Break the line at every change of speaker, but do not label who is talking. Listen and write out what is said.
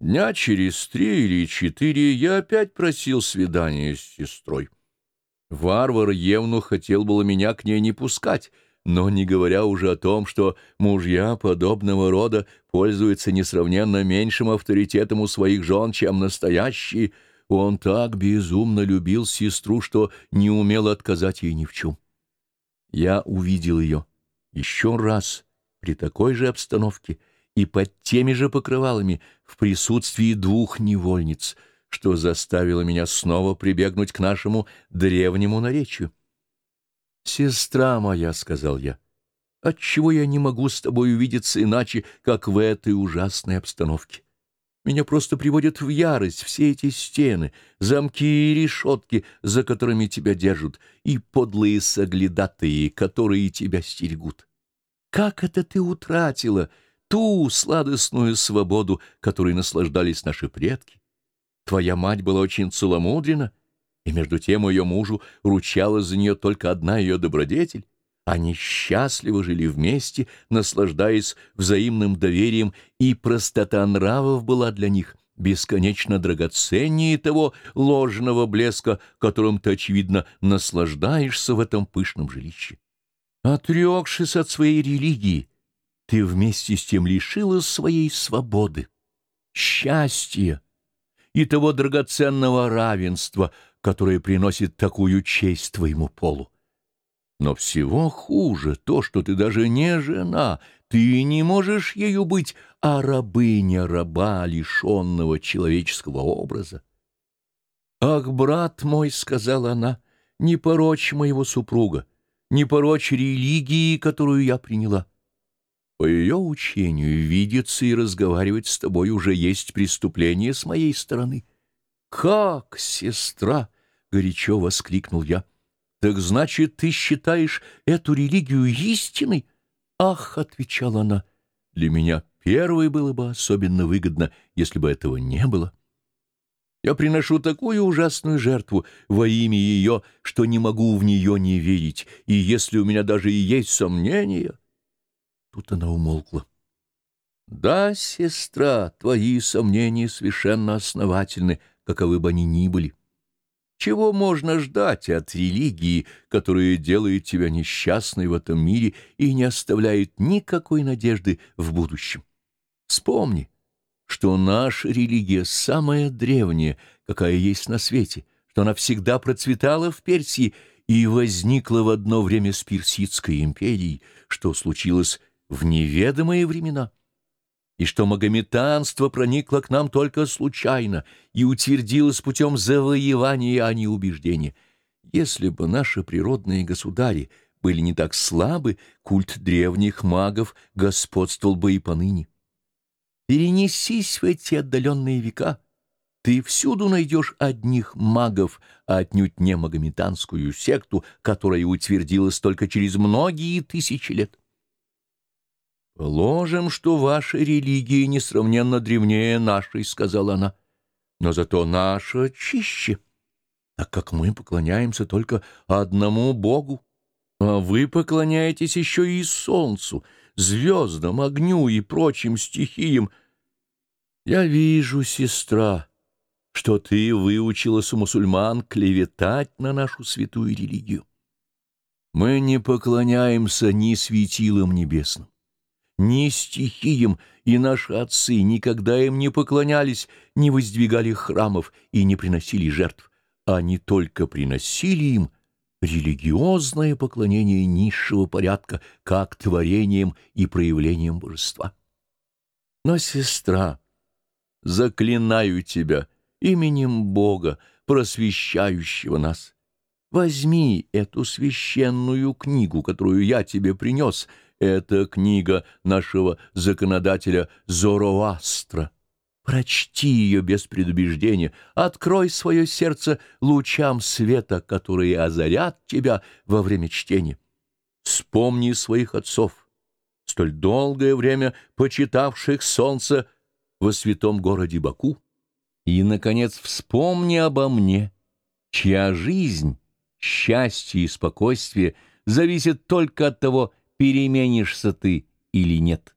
Дня через три или четыре я опять просил свидания с сестрой. Варвар Евну хотел было меня к ней не пускать, но не говоря уже о том, что мужья подобного рода пользуются несравненно меньшим авторитетом у своих жен, чем настоящие, он так безумно любил сестру, что не умел отказать ей ни в чем. Я увидел ее еще раз при такой же обстановке и под теми же покрывалами в присутствии двух невольниц — что заставило меня снова прибегнуть к нашему древнему наречию. «Сестра моя», — сказал я, — «отчего я не могу с тобой увидеться иначе, как в этой ужасной обстановке? Меня просто приводят в ярость все эти стены, замки и решетки, за которыми тебя держат, и подлые соглядатые, которые тебя стерегут. Как это ты утратила ту сладостную свободу, которой наслаждались наши предки? Твоя мать была очень целомудрена, и между тем ее мужу ручала за нее только одна ее добродетель. Они счастливо жили вместе, наслаждаясь взаимным доверием, и простота нравов была для них бесконечно драгоценнее того ложного блеска, которым ты, очевидно, наслаждаешься в этом пышном жилище. Отрекшись от своей религии, ты вместе с тем лишилась своей свободы, счастья, и того драгоценного равенства, которое приносит такую честь твоему полу. Но всего хуже то, что ты даже не жена, ты не можешь ею быть, а рабыня раба, лишенного человеческого образа. «Ах, брат мой», — сказала она, — «не порочь моего супруга, не порочь религии, которую я приняла. По ее учению, видеться и разговаривать с тобой уже есть преступление с моей стороны. «Как, сестра?» — горячо воскликнул я. «Так значит, ты считаешь эту религию истиной?» «Ах!» — отвечала она. «Для меня первой было бы особенно выгодно, если бы этого не было. Я приношу такую ужасную жертву во имя ее, что не могу в нее не верить, и если у меня даже и есть сомнения...» Тут она умолкла. «Да, сестра, твои сомнения совершенно основательны, каковы бы они ни были. Чего можно ждать от религии, которая делает тебя несчастной в этом мире и не оставляет никакой надежды в будущем? Вспомни, что наша религия самая древняя, какая есть на свете, что она всегда процветала в Персии и возникла в одно время с Персидской империей, что случилось в неведомые времена, и что магометанство проникло к нам только случайно и утвердилось путем завоевания, а не убеждения. Если бы наши природные государи были не так слабы, культ древних магов господствовал бы и поныне. Перенесись в эти отдаленные века — ты всюду найдешь одних магов, а отнюдь не магометанскую секту, которая утвердилась только через многие тысячи лет. «Положим, что ваша религия несравненно древнее нашей», — сказала она. «Но зато наша чище, так как мы поклоняемся только одному Богу, а вы поклоняетесь еще и солнцу, звездам, огню и прочим стихиям. Я вижу, сестра, что ты выучилась у мусульман клеветать на нашу святую религию. Мы не поклоняемся ни светилам небесным, ни стихиям, и наши отцы никогда им не поклонялись, не воздвигали храмов и не приносили жертв. Они только приносили им религиозное поклонение низшего порядка, как творением и проявлением божества. Но, сестра, заклинаю тебя именем Бога, просвещающего нас, возьми эту священную книгу, которую я тебе принес, — это книга нашего законодателя Зороастра. Прочти ее без предубеждения, открой свое сердце лучам света, которые озарят тебя во время чтения. Вспомни своих отцов, столь долгое время почитавших солнце во святом городе Баку, и, наконец, вспомни обо мне, чья жизнь, счастье и спокойствие зависят только от того, переменишься ты или нет.